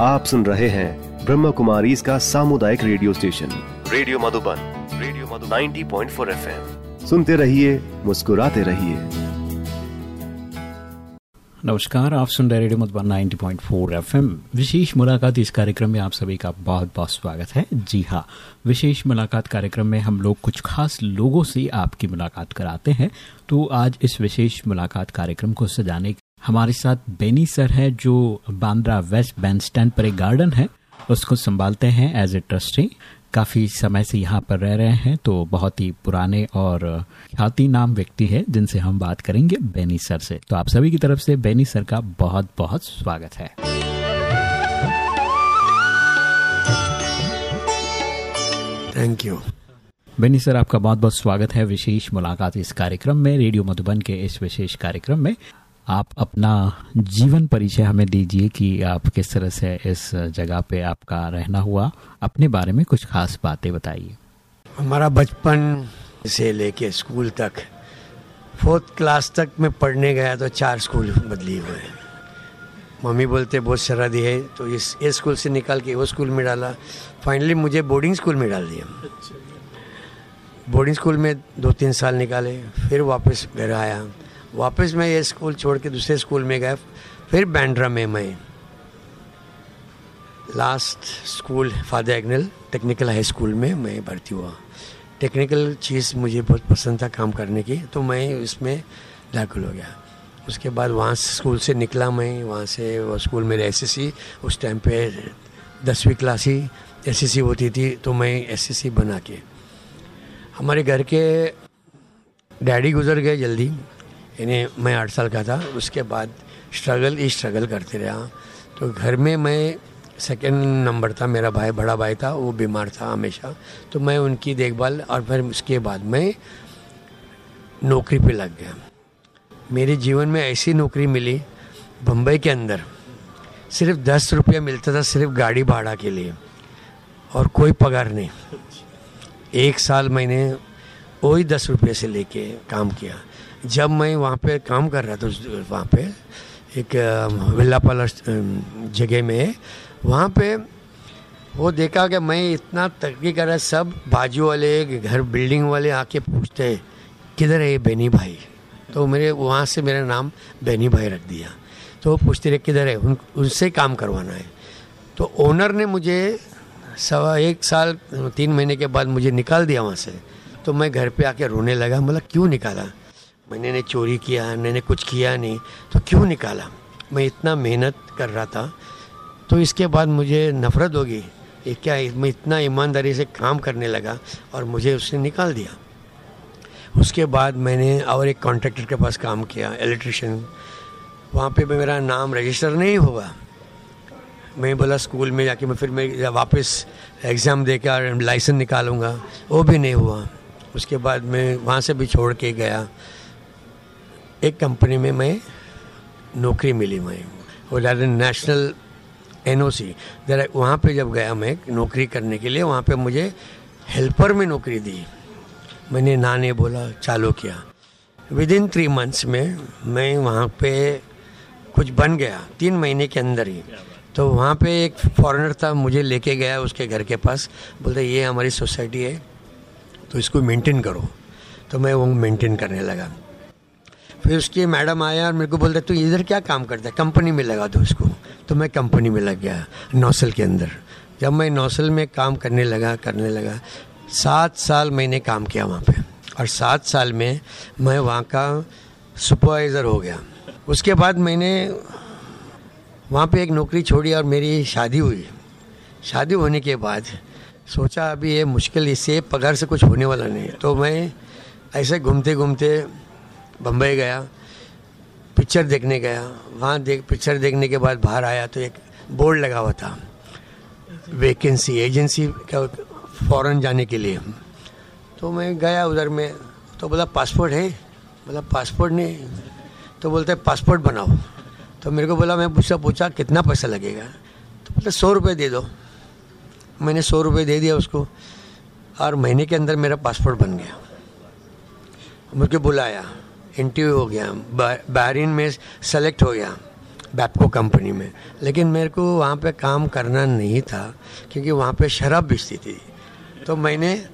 आप सुन रहे हैं ब्रह्म कुमारी इसका सामुदायिक radio station. Radio Madhuban radio Madhu 90.4 FM. सुनते रहिए मुस्कुराते रहिए। नमस्कार आप सुन रहे रेडियो मधुबन 90.4 एफएम। विशेष मुलाकात इस कार्यक्रम में आप सभी का बहुत बहुत स्वागत है। जी हाँ विशेष मुलाकात कार्यक्रम में हम लोग कुछ खास लोगों से आपकी मुलाकात कराते हैं। तो आज इस विशेष मुलाकात कार्यक्रम को सजाने हमारे साथ बेनी सर है जो बांद्रा वेस्ट बैंड स्टैंड पर एक गार्डन है। उसको संभालते हैं एज ए ट्रस्टी काफ़ी समय से यहाँ पर रह रहे हैं तो बहुत ही पुराने और ख्याति नाम व्यक्ति है जिनसे हम बात करेंगे बेनी सर से। तो आप सभी की तरफ़ से बेनी सर का बहुत बहुत स्वागत है। थैंक यू बेनी सर आपका बहुत बहुत स्वागत है विशेष मुलाकात इस कार्यक्रम में रेडियो मधुबन के इस विशेष कार्यक्रम में। आप अपना जीवन परिचय हमें दीजिए कि आप किस तरह से इस जगह पे आपका रहना हुआ। अपने बारे में कुछ खास बातें बताइए। हमारा बचपन से लेके स्कूल तक फोर्थ क्लास तक मैं पढ़ने गया तो चार स्कूल बदली हुए मम्मी बोलते बहुत शराधी है। तो इस ये स्कूल से निकाल के वो स्कूल में डाला। फाइनली मुझे बोर्डिंग स्कूल में डाल दिया। बोर्डिंग स्कूल में दो तीन साल निकाले फिर वापस घर आया। वापस मैं ये स्कूल छोड़ के दूसरे स्कूल में गया, फिर बैंड्रा में मैं। Last school father Agnel technical high school में मैं भर्ती हुआ। टेक्निकल चीज़ मुझे बहुत पसंद था काम करने की तो मैं इसमें दाखिल हो गया। उसके बाद वहाँ स्कूल से निकला मैं, वहाँ से वो स्कूल मेरे एस एस सी उस टाइम पे दसवीं क्लास ही एस होती थी तो मैं एस बना के। हमारे घर के डैडी गुजर गए जल्दी। यानी मैं आठ साल का था, उसके बाद स्ट्रगल ही स्ट्रगल करते रहा। तो घर में मैं सेकेंड नंबर था, मेरा भाई, बड़ा भाई था, वो बीमार था हमेशा। तो मैं उनकी देखभाल और फिर उसके बाद मैं नौकरी पे लग गया। मेरे जीवन में ऐसी नौकरी मिली बम्बई के अंदर। सिर्फ़ दस रुपया मिलता था सिर्फ़ गाड़ी भाड़ा के लिए और कोई पगार नहीं। एक साल मैंने वही दस रुपये से लेके काम किया। जब मैं वहाँ पे काम कर रहा था वहाँ पे, एक विला पाला जगह में, वहाँ पे वो देखा कि मैं इतना तरक्की कर रहा, सब बाजू वाले, घर बिल्डिंग वाले आके पूछते किधर है ये बेनी भाई? तो मेरे, वहाँ से मेरा नाम बेनी भाई रख दिया। तो वो पूछते रहे, किधर है? उन, उनसे काम करवाना है। तो ओनर ने मुझे सवा एक साल, तीन महीने के बाद मुझे निकाल दिया वहाँ से। तो मैं घर पे आके रोने लगा मतलब क्यों निकाला? मैंने ने चोरी किया मैंने कुछ किया नहीं। तो क्यों निकाला? मैं इतना मेहनत कर रहा था तो इसके बाद मुझे नफ़रत होगी ये क्या, मैं इतना ईमानदारी से काम करने लगा और मुझे उसने निकाल दिया। उसके बाद मैंने और एक कॉन्ट्रैक्टर के पास काम किया इलेक्ट्रिशियन वहाँ पे मेरा नाम रजिस्टर नहीं हुआ। मैं बोला, स्कूल में जाके मैं फिर मैं वापस एग्ज़ाम दे कर लाइसेंस निकालूँगा। वो भी नहीं हुआ। उसके बाद मैं वहाँ से भी छोड़ के गया। एक कंपनी में मैं नौकरी मिली मैं वो ज़्यादा नेशनल एन ओ सी वहाँ पर जब गया मैं नौकरी करने के लिए वहाँ पे मुझे हेल्पर में नौकरी दी। मैंने ना ने बोला चालू किया। विद इन थ्री मंथ्स में मैं वहाँ पे कुछ बन गया तीन महीने के अंदर ही। तो वहाँ पे एक फॉरेनर था मुझे लेके गया उसके घर के पास। बोलते ये हमारी सोसाइटी है तो इसको मेंटेन करो। तो मैं वो मेंटेन करने लगा। फिर उसकी मैडम आया और मेरे को बोलता, तू इधर क्या काम करता है? कंपनी में लगा दो उसको। तो मैं कंपनी में लग गया, नौसल के अंदर। जब मैं नौसल में काम करने लगा करने लगा, सात साल मैंने काम किया वहाँ पे। और सात साल में मैं वहाँ का सुपरवाइज़र हो गया। उसके बाद मैंने वहाँ पे एक नौकरी छोड़ी और मेरी शादी हुई। शादी होने के बाद सोचा, अभी ये मुश्किल, इससे पगार से कुछ होने वाला नहीं तो मैं ऐसे घूमते घूमते बम्बई गया, पिक्चर देखने गया। वहाँ देख, पिक्चर देखने के बाद बाहर आया तो एक बोर्ड लगा हुआ था, वैकेंसी, एजेंसी का फॉरेन जाने के लिए। तो मैं गया उधर में तो बोला, पासपोर्ट है? बोला, पासपोर्ट नहीं। तो बोलते पासपोर्ट बनाओ। तो मेरे को बोला, मैं पूछा पूछा, कितना पैसा लगेगा? तो बोला सौ रुपये दे दो। मैंने सौ रुपये दे दिया उसको, और महीने के अंदर मेरा पासपोर्ट बन गया। मुझे बुलाया। इंटरव्यू हो गया बहरीन में सेलेक्ट हो गया बैपको कंपनी में। लेकिन मेरे को वहाँ पे काम करना नहीं था, क्योंकि वहाँ पे शराब बेचती थी। तो मैंने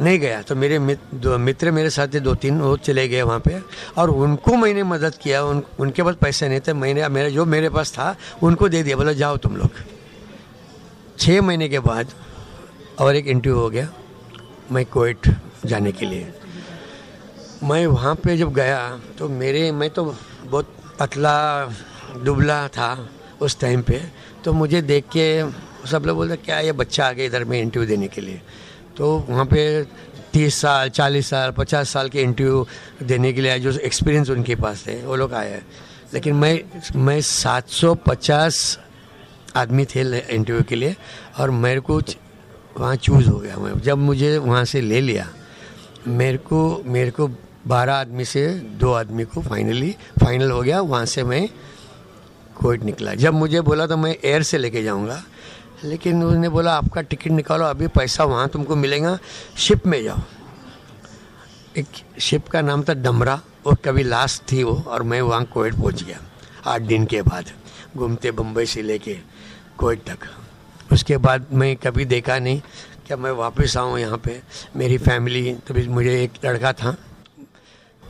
नहीं गया। तो मेरे मित्र मित्र मेरे साथ दो तीन वो चले गए वहाँ पे। और उनको मैंने मदद किया, उन, उनके पास पैसे नहीं थे। मैंने, मेरे, जो मेरे पास था, उनको दे दिया। बोला, जाओ तुम लोग। छः महीने के बाद और एक इंटरव्यू हो गया, मैं कोइट जाने के लिए। मैं वहाँ पे जब गया तो मेरे, मैं तो बहुत पतला, दुबला था उस टाइम पे। तो मुझे देख के सब लोग बोलते, क्या ये बच्चा आ गया इधर में इंटरव्यू देने के लिए? तो वहाँ पे तीस साल, चालीस साल, पचास साल के इंटरव्यू देने के लिए जो एक्सपीरियंस उनके पास थे, वो लोग आए लेकिन मैं मैं 750 आदमी थे इंटरव्यू के लिए, और मेरे को वहाँ चूज़ हो गया मैं। जब मुझे वहाँ से ले लिया, मेरे को मेरे को बारह आदमी से दो आदमी को फाइनली फाइनल हो गया, वहाँ से मैं कोविड निकला। जब मुझे बोला तो मैं एयर से लेके जाऊँगा, लेकिन उसने बोला, आपका टिकट निकालो, अभी पैसा वहाँ तुमको मिलेगा शिप में जाओ। एक शिप का नाम था डमरा, वो कभी लास्ट थी वो, और मैं वहाँ कोविड पहुँच गया, आठ दिन के बाद, घूमते बम्बई से लेके कोविड तक। उसके बाद मैं कभी देखा नहीं, क्या मैं वापस आऊँ यहाँ पे? मेरी फैमिली तभी मुझे एक लड़का था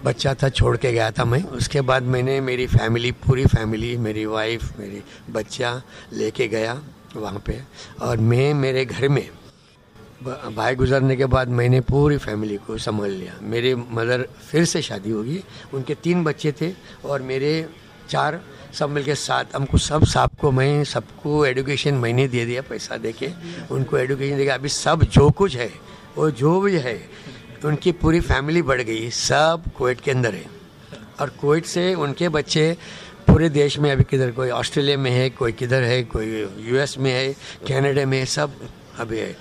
बच्चा था, छोड़ के गया था मैं। उसके बाद मैंने मेरी फैमिली पूरी फैमिली मेरी वाइफ मेरी बच्चा लेके गया वहाँ पे। और मैं, मेरे घर में भाई गुजरने के बाद मैंने पूरी फैमिली को संभाल लिया। मेरे मदर फिर से शादी होगी। उनके तीन बच्चे थे और मेरे चार सब मिलके साथ हमको सब, सबको मैं, सबको एडुकेशन मैंने दे दिया पैसा दे के उनको एडुकेशन दे अभी सब जो कुछ है, वो जो भी है उनकी पूरी फैमिली बढ़ गई, सब कोविड के अंदर है। और कोविड से उनके बच्चे पूरे देश में अभी किधर, कोई ऑस्ट्रेलिया में है, कोई किधर है, कोई यूएस में है, कनाडा में है, सब अभी है।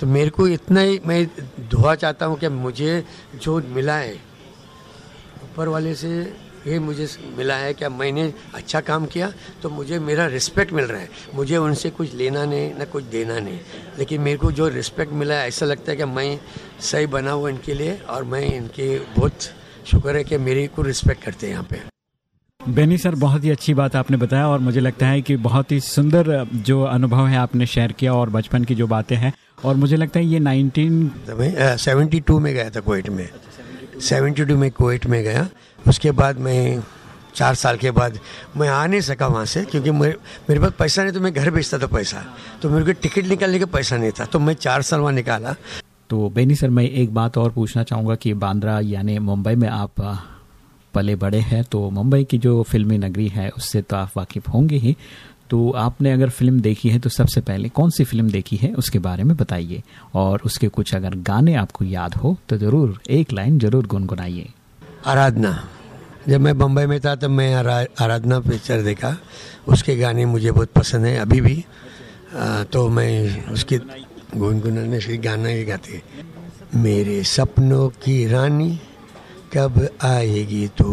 तो मेरे को इतना ही, मैं दुआ चाहता हूँ कि मुझे जो मिला है, ऊपर वाले से ये मुझे मिला है कि मैंने अच्छा काम किया तो मुझे मेरा रिस्पेक्ट मिल रहा है। मुझे उनसे कुछ लेना नहीं ना कुछ देना नहीं। लेकिन मेरे को जो रिस्पेक्ट मिला है ऐसा लगता है कि मैं सही बना हुआ इनके लिए और मैं इनके बहुत शुक्र है कि मेरे को रिस्पेक्ट करते हैं यहाँ पे। बेनी सर बहुत ही अच्छी बात आपने बताया और मुझे लगता है कि बहुत ही सुंदर जो अनुभव है आपने शेयर किया और बचपन की जो बातें हैं। और मुझे लगता है ये नाइनटीन सेवेंटी टू में गया था कोविट में। सेवेंटी टू में कोविट में गया। उसके बाद मैं चार साल के बाद मैं आ नहीं सका वहाँ से, क्योंकि मेरे मेरे पास पैसा नहीं तो मैं घर भेजता था पैसा। तो मेरे को टिकट निकालने का पैसा नहीं था तो मैं चार साल वहाँ निकाला। तो बेनी सर, मैं एक बात और पूछना चाहूँगा कि बांद्रा यानी मुंबई में आप पले बड़े हैं तो मुंबई की जो फिल्मी नगरी है, उससे तो आप वाकिफ होंगे ही। तो आपने अगर फ़िल्म देखी है तो सबसे पहले कौन सी फ़िल्म देखी है उसके बारे में बताइए। और उसके कुछ अगर गाने आपको याद हो तो ज़रूर एक लाइन ज़रूर गुनगुनाइए। आराधना। जब मैं बम्बई में था तब मैं आराधना पिक्चर देखा। उसके गाने मुझे बहुत पसंद है अभी भी। आ, तो मैं उसके गुनगुनाने से गाना ही गाते। मेरे सपनों की रानी कब आएगी तू?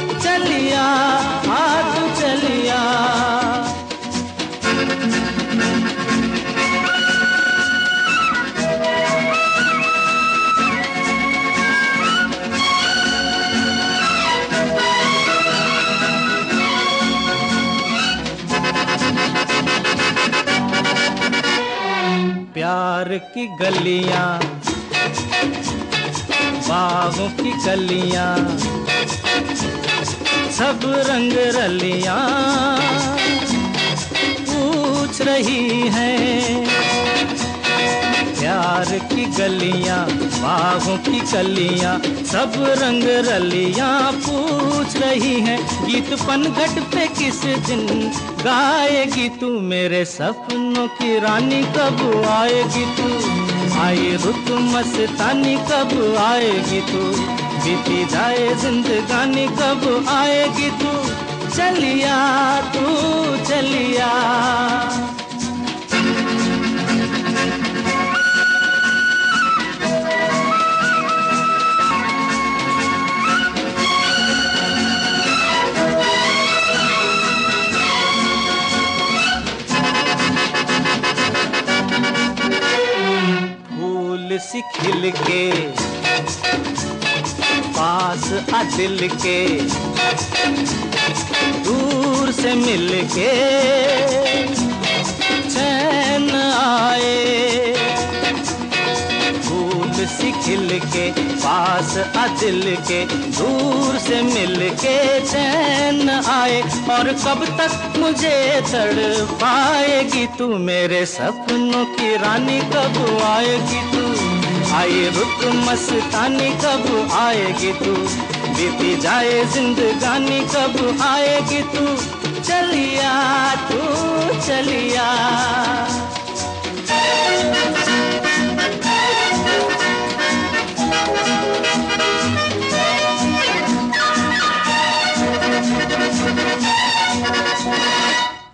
चलिया हाथ चलिया। प्यार की गलियाँ बागों की गलियाँ। सब रंग रलिया पूछ रही है। प्यार की गलियाँ, बाहों की कलियाँ सब रंग रलियाँ पूछ रही हैं। गीत पनघट पे किस दिन गाएगी तू? मेरे सपनों की रानी कब आएगी तू? आई रुत मस्तानी, कब आएगी तू? बीती जाए जिंदगानी कब आएगी तू? चलिया तू चलिया। सी खिल के पास आ दिल के, दूर से मिल के चैन आए। फूल सी खिल के पास आ दिल के, दूर से मिल के चैन आए। और कब तक मुझे तड़ पाएगी तू मेरे सपनों की रानी, कब आएगी तू? आए रुक मस्तानी, कब आएगी तू। बीती जाए जिंदगानी, कब आएगी तू? चलिया तू, चलिया।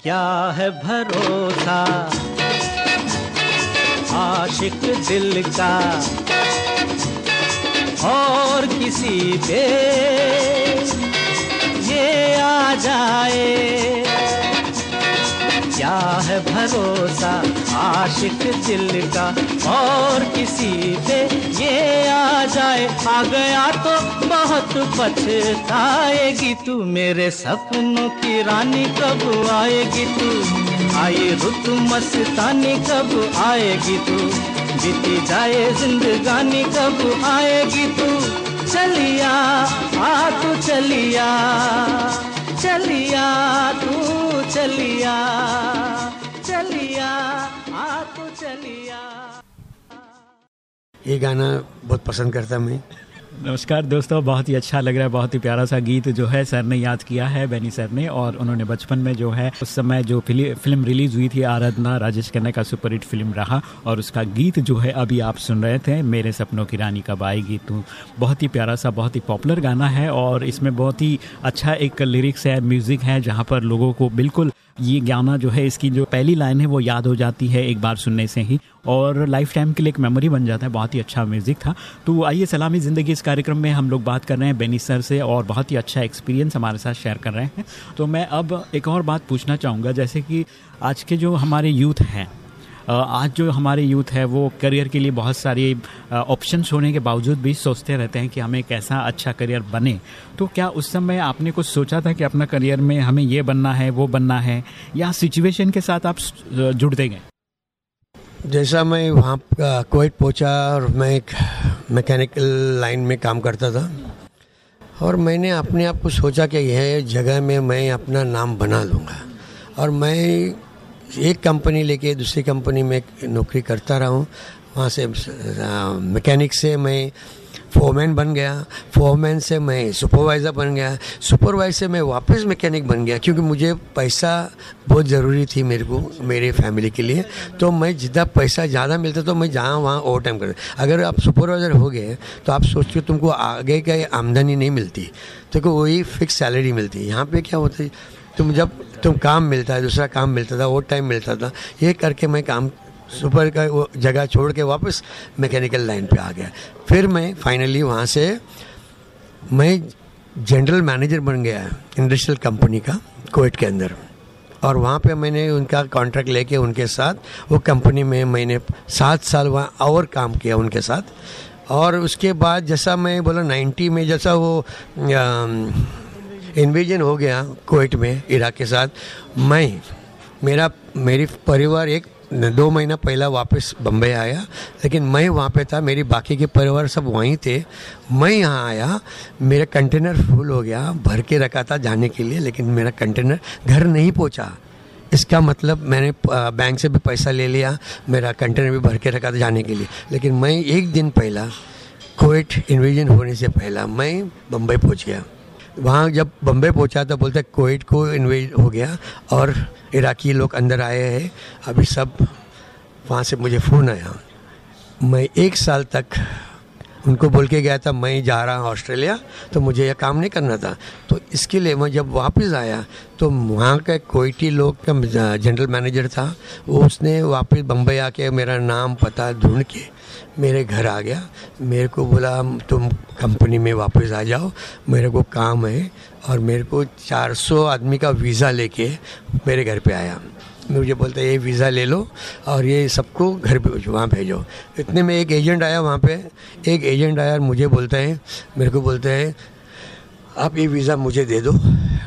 क्या है भरोसा? आशिक दिल का और किसी पे ये आ जाए। क्या है भरोसा आशिक दिल का? और किसी पे ये आ जाए। आ गया तो बहुत पछताएगी तू मेरे सपनों की रानी। कब आएगी तू? आई रुत मस्तानी कब आएगी तू? बीती जाए जिंदगानी, कब आएगी तू? चलिया, आ तू चलिया चलिया तू चलिया चलिया, आ तू चलिया। ये गाना बहुत पसंद करता मैं। नमस्कार दोस्तों, बहुत ही अच्छा लग रहा है, बहुत ही प्यारा सा गीत जो है सर ने याद किया है, बैनी सर ने, और उन्होंने बचपन में जो है, उस समय जो फ़िल्म रिलीज़ हुई थी, आराधना राजेश खन्ना का सुपरहिट फ़िल्म रहा, और उसका गीत जो है अभी आप सुन रहे थे, मेरे सपनों की रानी कब आएगी तू। बहुत ही प्यारा सा, बहुत ही पॉपुलर गाना है, और इसमें बहुत ही अच्छा एक लिरिक्स है, म्यूज़िक है, जहाँ पर लोगों को बिल्कुल ये गाना जो है, इसकी जो पहली लाइन है, वो याद हो जाती है एक बार सुनने से ही। और लाइफ टाइम के लिए एक मेमोरी बन जाता है। बहुत ही अच्छा म्यूज़िक था। तो आइए, सलामी ज़िंदगी इस कार्यक्रम में हम लोग बात कर रहे हैं बेनी सर से और बहुत ही अच्छा एक्सपीरियंस हमारे साथ शेयर कर रहे हैं। तो मैं अब एक और बात पूछना चाहूँगा। जैसे कि आज के जो हमारे यूथ हैं आज जो हमारे यूथ है, वो करियर के लिए बहुत सारी ऑप्शंस होने के बावजूद भी सोचते रहते हैं कि हमें कैसा अच्छा करियर बने। तो क्या उस समय आपने कुछ सोचा था कि अपना करियर में हमें ये बनना है, वो बनना है, या सिचुएशन के साथ आप जुड़ते गए? जैसा मैं वहाँ कोविड पहुँचा और मैं एक मैकेनिकल लाइन में काम करता था और मैंने अपने आप को सोचा कि यह जगह में मैं अपना नाम बना लूँगा। और मैं एक कंपनी लेके दूसरी कंपनी में नौकरी करता रहा हूँ। वहाँ से मैकेनिक से मैं फोरमैन बन गया। फोरमैन से मैं सुपरवाइज़र बन गया। सुपरवाइजर से मैं वापस मैकेनिक बन गया क्योंकि मुझे पैसा बहुत ज़रूरी थी मेरे को, मेरे फैमिली के लिए। तो मैं जितना पैसा ज़्यादा मिलता तो मैं जहाँ वहाँ ओवर टाइम कर अगर आप सुपरवाइज़र हो गए तो आप सोचते हो तुमको आगे का आमदनी नहीं मिलती। तो वही फिक्स सैलरी मिलती है। यहाँ पर क्या होता है, तुम जब तुम काम मिलता है, दूसरा काम मिलता था ओवर टाइम मिलता था। ये करके मैं काम, सुपर का वो जगह छोड़ के वापस मैकेनिकल लाइन पे आ गया। फिर मैं फाइनली वहाँ से, मैं जनरल मैनेजर बन गया इंडस्ट्रियल कंपनी का कोविड के अंदर। और वहाँ पे मैंने उनका कॉन्ट्रैक्ट लेके उनके साथ, वो कंपनी में मैंने सात साल वहाँ और काम किया उनके साथ। और उसके बाद जैसा मैं बोला नाइन्टी में जैसा वो इन्वेजन हो गया कोविड में इराक के साथ, मैं, मेरा, मेरी परिवार एक दो महीना पहला वापस बम्बई आया, लेकिन मैं वहाँ पे था, मेरी बाकी के परिवार सब वहीं थे। मैं यहाँ आया, मेरा कंटेनर फुल हो गया, भर के रखा था जाने के लिए, लेकिन मेरा कंटेनर घर नहीं पहुँचा। इसका मतलब मैंने बैंक से भी पैसा ले लिया, मेरा कंटेनर भी भर के रखा था जाने के लिए। लेकिन मैं एक दिन पहला कोविड इन्वेजन होने से पहला मैं बम्बई पहुँच गया। वहाँ जब बम्बे पहुँचा तो बोलते कोविड को इन्वेज हो गया और इराकी लोग अंदर आए हैं। अभी सब वहाँ से मुझे फ़ोन आया। मैं एक साल तक उनको बोल के गया था, मैं जा रहा हूँ ऑस्ट्रेलिया तो मुझे यह काम नहीं करना था। तो इसके लिए मैं जब वापस आया तो वहाँ का कोईटी लोग का जनरल मैनेजर था वो उसने वापस बम्बई आके मेरा नाम पता ढूंढ के मेरे घर आ गया। मेरे को बोला, तुम कंपनी में वापस आ जाओ। मेरे को काम है और मेरे को 400 आदमी का वीज़ा लेके मेरे घर पे आया। मुझे बोलता, ये वीज़ा ले लो और ये सबको घर पे वहाँ भेजो। इतने में एक एजेंट आया वहाँ पे। एक एजेंट आया और मुझे बोलता है, मेरे को बोलता है, आप ये वीज़ा मुझे दे दो।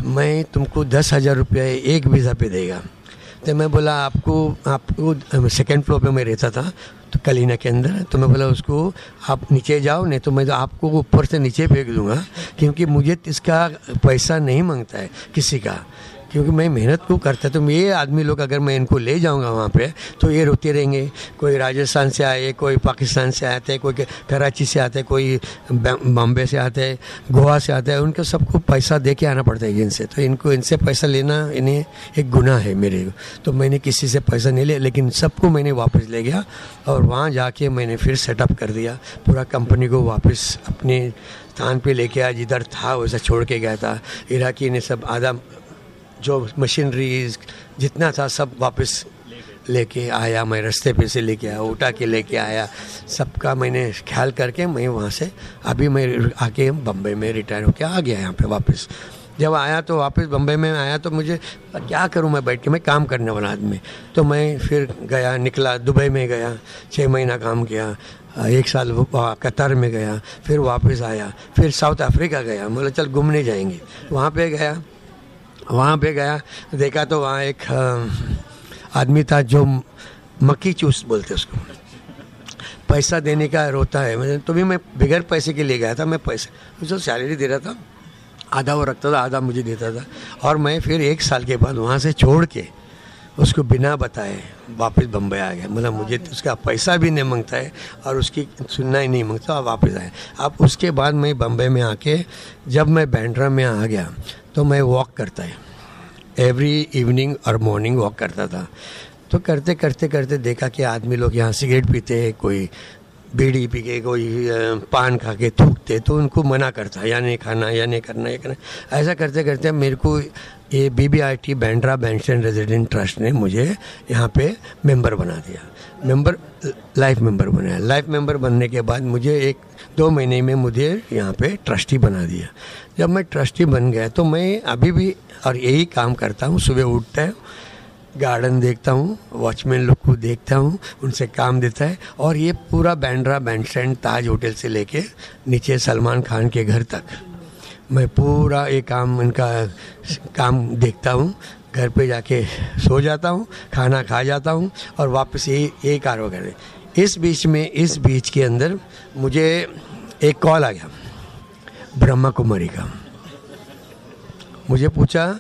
मैं तुमको दस हज़ार रुपया एक वीज़ा पे देगा। तो मैं बोला, आपको आपको सेकेंड फ्लोर पे मैं रहता था। तो कलीना के अंदर तो मैं बोला उसको, आप नीचे जाओ, नहीं तो मैं तो आपको ऊपर से नीचे फेंक दूँगा, क्योंकि मुझे इसका पैसा नहीं माँगता है किसी का। क्योंकि मैं मेहनत क्यों करता तो ये आदमी लोग अगर मैं इनको ले जाऊँगा वहाँ पे तो ये रोते रहेंगे। कोई राजस्थान से आए कोई पाकिस्तान से आते कोई कराची से आते कोई बॉम्बे से आते गोवा से आते हैं उनको सबको पैसा दे के आना पड़ता है जिनसे तो इनको इनसे पैसा लेना इन्हें एक गुनाह है मेरे। तो मैंने किसी से पैसा नहीं लिया ले, लेकिन सबको मैंने वापस ले गया और वहाँ जाके मैंने फिर सेटअप कर दिया। पूरा कंपनी को वापस अपने स्थान पे लेके आया जिधर था वैसा छोड़ के गया था। इराकी ने सब आधा जो मशीनरीज जितना था सब वापस लेके आया, मैं रास्ते पे से लेके आया, उठा के लेके आया। सबका मैंने ख्याल करके मैं वहाँ से अभी मैं आके बम्बई में रिटायर होके आ गया यहाँ पे वापस। जब आया तो वापस बम्बई में आया तो मुझे, क्या करूँ मैं बैठ के? मैं काम करने वाला आदमी। तो मैं फिर गया, निकला, दुबई में गया छः महीना काम किया, एक साल कतर में गया, फिर वापस आया, फिर साउथ अफ्रीका गया। बोला, चल घूमने जाएँगे। वहाँ पे गया। वहाँ पे गया, देखा तो वहाँ एक आदमी था जो मक्की चूस बोलते उसको। पैसा देने का रोता है तो भी मैं बगैर पैसे के लिए गया था, मैं पैसे, उसको सैलरी दे रहा था, आधा वो रखता था, आधा मुझे देता था। और मैं फिर एक साल के बाद वहाँ से छोड़ के उसको बिना बताए वापस बम्बई आ गया। मतलब मुझे तो उसका पैसा भी नहीं माँगता है और उसकी सुनना ही नहीं माँगता और वापस आए। अब उसके बाद मैं बम्बई में आके जब मैं बैंड्रा में आ गया तो मैं वॉक करता है। एवरी इवनिंग और मॉर्निंग वॉक करता था। तो करते करते करते देखा कि आदमी लोग यहाँ सिगरेट पीते हैं, कोई बीड़ी पी के कोई पान खा के थूकते तो उनको मना करता या नहीं खाना या नहीं करना या करना। ऐसा करते करते मेरे को ये B B I T Bandra bandstand resident trust ने मुझे यहाँ पे मेंबर बना दिया। मेंबर लाइफ मेंबर बनाया लाइफ मेंबर बनने के बाद मुझे एक, दो महीने में मुझे यहाँ पे ट्रस्टी बना दिया। जब मैं ट्रस्टी बन गया तो मैं अभी भी और यही काम करता हूँ। सुबह उठता है गार्डन देखता हूँ वॉचमैन लोग को देखता हूँ, उनसे काम देता है और ये पूरा Bandra band stand Taj hotel से लेके नीचे सलमान खान के घर तक मैं पूरा ये काम उनका काम देखता हूँ। घर पे जाके सो जाता हूँ, खाना खा जाता हूँ और वापस यही यही कारोबार है। इस बीच में, इस बीच के अंदर मुझे एक कॉल आ गया, ब्रह्मा कुमारी का। मुझे पूछा,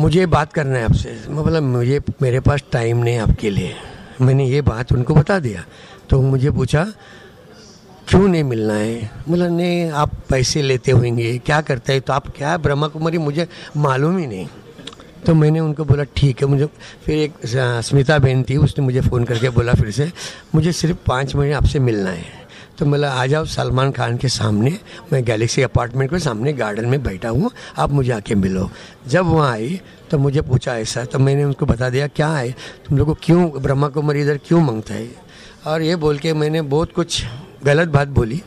मुझे बात करना है आपसे। मतलब मुझे, मेरे पास टाइम नहीं आपके लिए। मैंने ये बात उनको बता दिया। तो मुझे पूछा, क्यों नहीं मिलना है? बोला नहीं, आप पैसे लेते होंगे, क्या करते हैं? तो आप क्या ब्रह्मा कुमारी? मुझे मालूम ही नहीं। तो मैंने उनको बोला ठीक है। मुझे फिर एक स्मिता बहन थी उसने मुझे फ़ोन करके बोला फिर से मुझे सिर्फ़ पाँच महीने आपसे मिलना है। तो बोला आ जाओ सलमान खान के सामने मैं गैलेक्सी अपार्टमेंट के सामने गार्डन में बैठा हूँ आप मुझे आके मिलो। जब वहाँ आई तो मुझे पूछा ऐसा? तो मैंने उनको बता दिया क्या है? तुम लोग को क्यों ब्रह्मा कुमारी इधर क्यों माँगता है? और ये बोल के मैंने बहुत कुछ गलत बात बोली।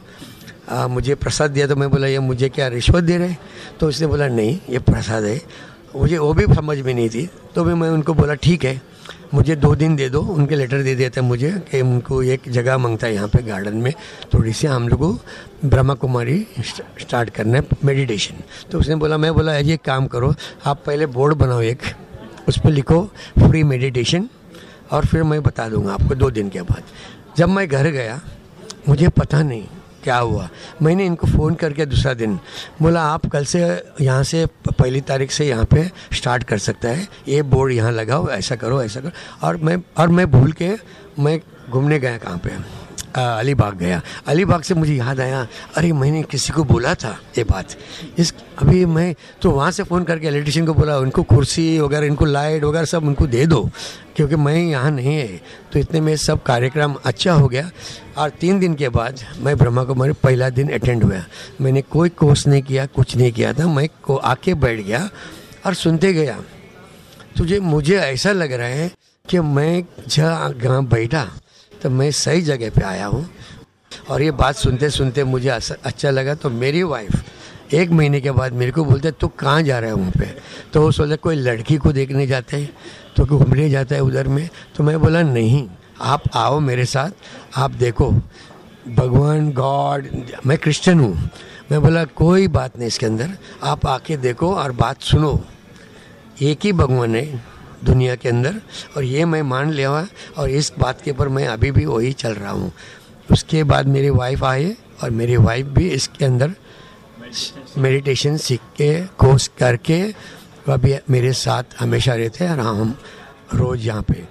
आ, मुझे प्रसाद दिया तो मैं बोला ये मुझे क्या रिश्वत दे रहे तो उसने बोला नहीं ये प्रसाद है। मुझे वो भी समझ में नहीं थी। तो भी मैं उनको बोला, ठीक है, मुझे दो दिन दे दो। उनके लेटर दे देते मुझे कि उनको एक जगह माँगता है यहाँ पे गार्डन में, थोड़ी सी हम लोग ब्रह्मा कुमारी स्टार्ट करना है मेडिटेशन तो उसने बोला, मैं बोला ये काम करो, आप पहले बोर्ड बनाओ एक, उस पर लिखो फ्री मेडिटेशन और फिर मैं बता दूँगा आपको दो दिन के बाद। जब मैं घर गया, मुझे पता नहीं क्या हुआ? मैंने इनको फ़ोन करके दूसरा दिन बोला, आप कल से यहाँ से पहली तारीख से यहाँ पे स्टार्ट कर सकता है। ये बोर्ड यहाँ लगाओ, ऐसा करो ऐसा करो। और मैं और मैं भूल के मैं घूमने गया कहाँ पे? अलीबाग गया। अलीबाग से मुझे याद आया, अरे मैंने किसी को बोला था ये बात। इस, अभी मैं तो वहाँ से फ़ोन करके इलेक्ट्रिशियन को बोला, उनको कुर्सी वगैरह, इनको लाइट वगैरह सब उनको दे दो, क्योंकि मैं यहाँ नहीं है। तो इतने में सब कार्यक्रम अच्छा हो गया। और तीन दिन के बाद मैं ब्रह्मा कुमारी पहला दिन अटेंड हुआ। मैंने कोई कोर्स नहीं किया, कुछ नहीं किया था। मैं को, आके बैठ गया और सुनते गया। तुझे मुझे ऐसा लग रहा है कि मैं जहाँ बैठा तो मैं सही जगह पे आया हूँ। और ये बात सुनते सुनते मुझे अच्छा लगा। तो मेरी वाइफ एक महीने के बाद मेरे को बोलते, तू कहाँ जा रहा है वहाँ पे? तो वो सोचा, कोई लड़की को देखने जाते हैं तो घूमने जाता है उधर में? तो मैं बोला, नहीं, आप आओ मेरे साथ, आप देखो। भगवान, गॉड, मैं क्रिश्चियन हूँ। मैं बोला, कोई बात नहीं इसके अंदर, आप आके देखो और बात सुनो। एक ही भगवान है दुनिया के अंदर। और ये मैं मान लिया और इस बात के ऊपर मैं अभी भी वही चल रहा हूँ। उसके बाद मेरी वाइफ आए, और मेरी वाइफ भी इसके अंदर मेडिटेशन सीख के कोर्स करके अभी मेरे साथ हमेशा रहते हैं और हम रोज़ यहाँ पे।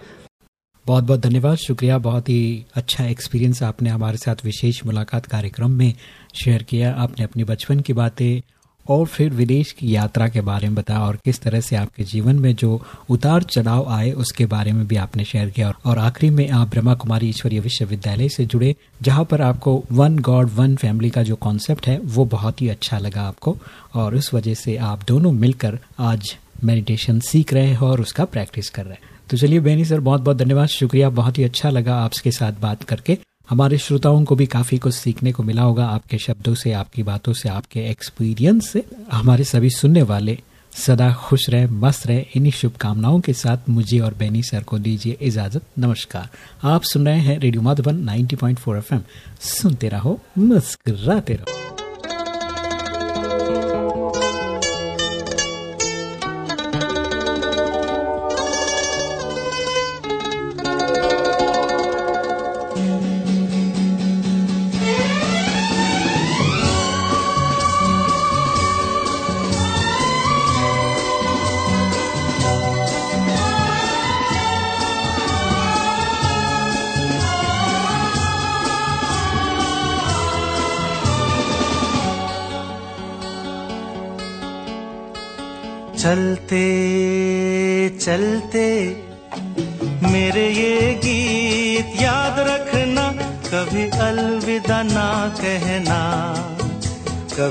बहुत बहुत धन्यवाद। शुक्रिया। बहुत ही अच्छा एक्सपीरियंस आपने हमारे साथ विशेष मुलाकात कार्यक्रम में शेयर किया। आपने अपनी बचपन की बातें और फिर विदेश की यात्रा के बारे में बताया और किस तरह से आपके जीवन में जो उतार चढ़ाव आए, उसके बारे में भी आपने शेयर किया। और आखिरी में आप ब्रह्मा कुमारी ईश्वरीय विश्वविद्यालय से जुड़े, जहाँ पर आपको वन गॉड वन फैमिली का जो कॉन्सेप्ट है, वो बहुत ही अच्छा लगा आपको। और उस वजह से आप दोनों मिलकर आज मेडिटेशन सीख रहे हैं और उसका प्रैक्टिस कर रहे हैं। तो चलिए बेनी सर बहुत बहुत धन्यवाद, शुक्रिया, बहुत ही अच्छा लगा आपके साथ बात करके। हमारे श्रोताओं को भी काफ़ी कुछ सीखने को मिला होगा आपके शब्दों से, आपकी बातों से, आपके एक्सपीरियंस से। हमारे सभी सुनने वाले सदा खुश रहे, मस्त रहे। इन्हीं शुभकामनाओं के साथ मुझे और बेनी सर को दीजिए इजाज़त। नमस्कार। आप सुन रहे हैं रेडियो माधुबन 90.4 एफएम। सुनते रहो, मुस्कुराते रहो।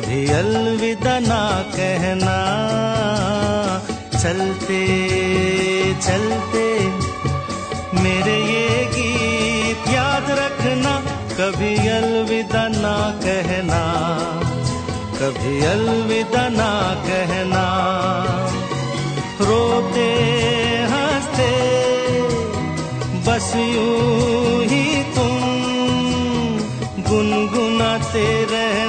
कभी अलविदा ना कहना। चलते चलते, मेरे ये गीत याद रखना। कभी अलविदा ना कहना, कभी अलविदा ना कहना। रोते, हँसते, बस यूँ ही तुम गुनगुनाते रहना।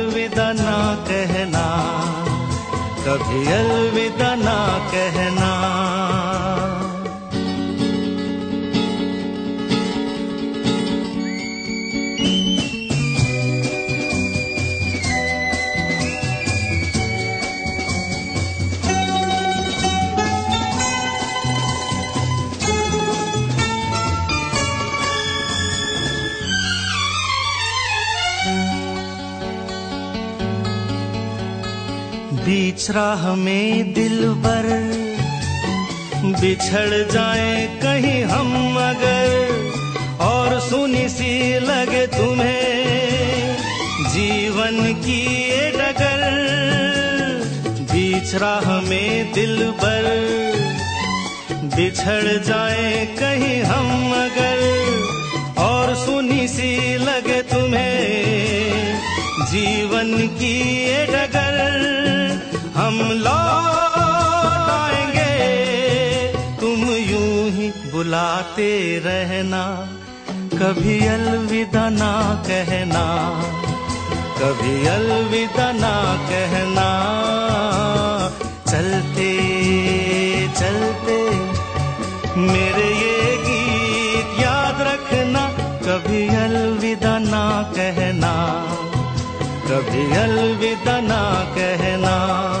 कभी अलविदा ना कहना। राह में दिल बर बिछड़ जाए कहीं हम अगर, और सुनी सी लगे तुम्हें जीवन की ये डगर। बीच में दिल बर बिछड़ जाए कहीं हम अगर, और सुनी सी लगे तुम्हें जीवन की ये डगर। हम लौट आएँगे तुम यूँ ही बुलाते रहना। कभी अलविदा ना कहना। कभी अलविदा ना कहना। चलते चलते, मेरे ये गीत याद रखना। कभी अलविदा ना कहना। कभी अलविदा ना कहना।